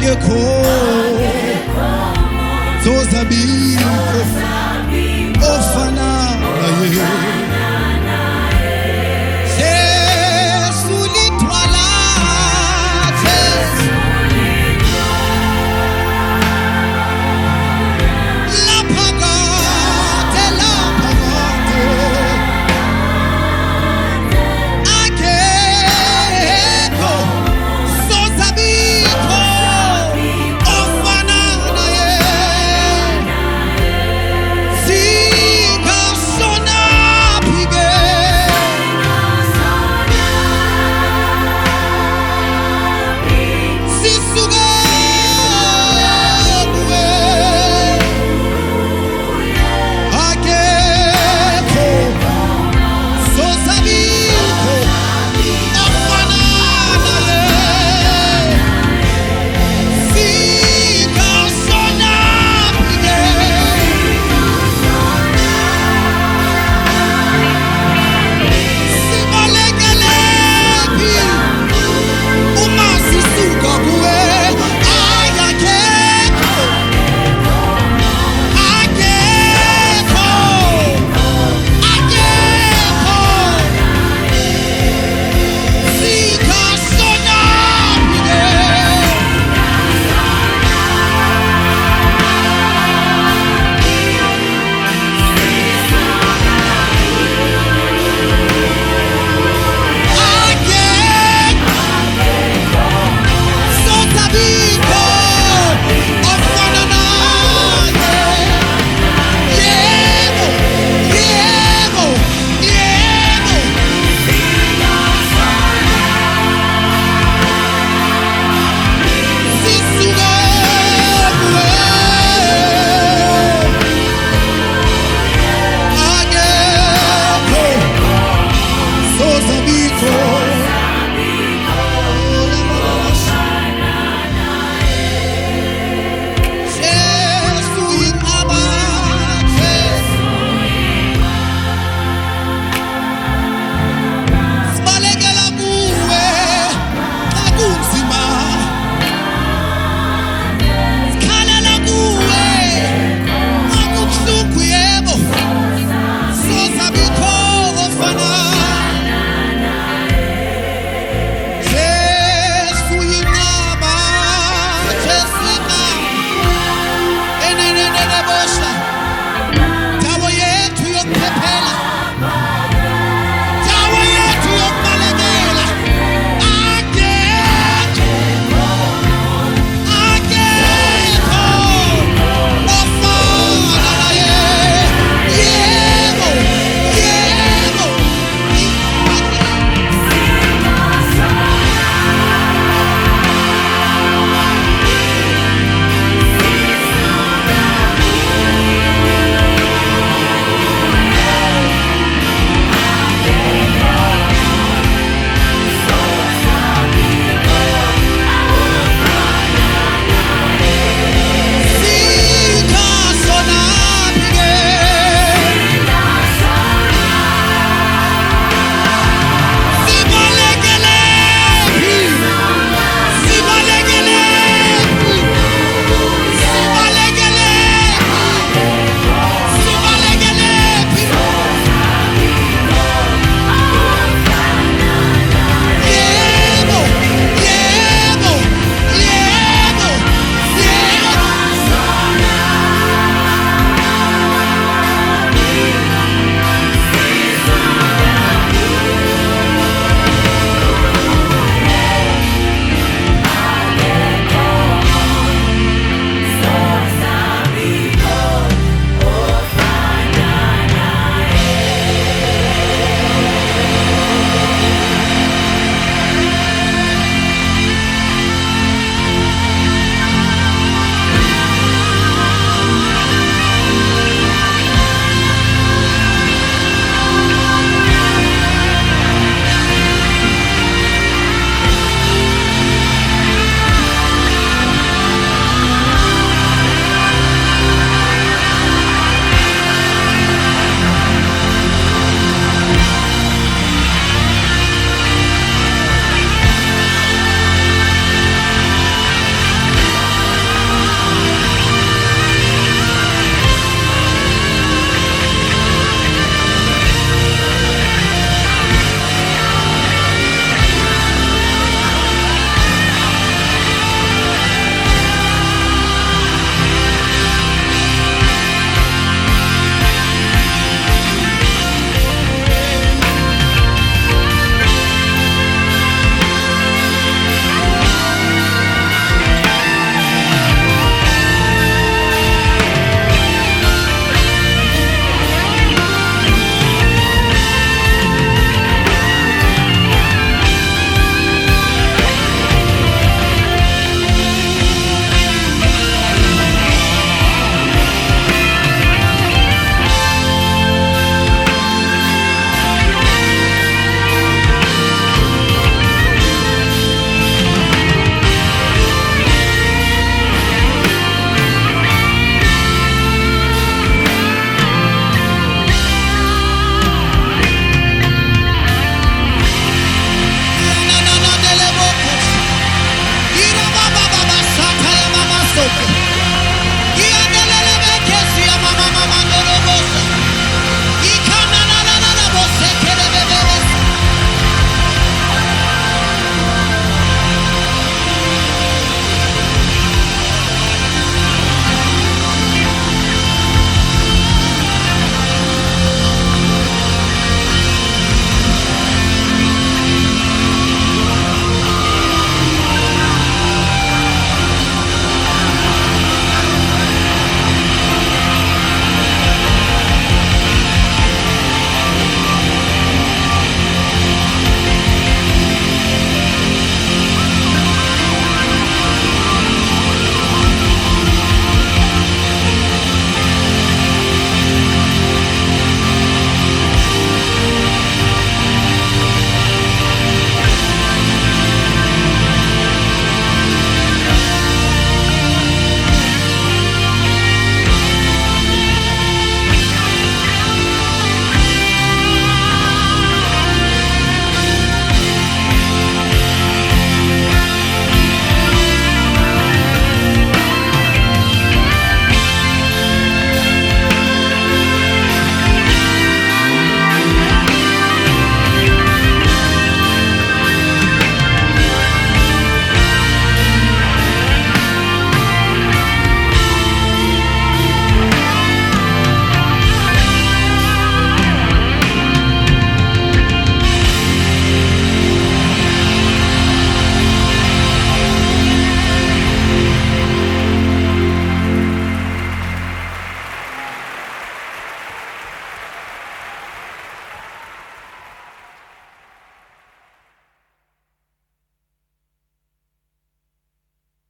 akekho zozabikho ofana. naye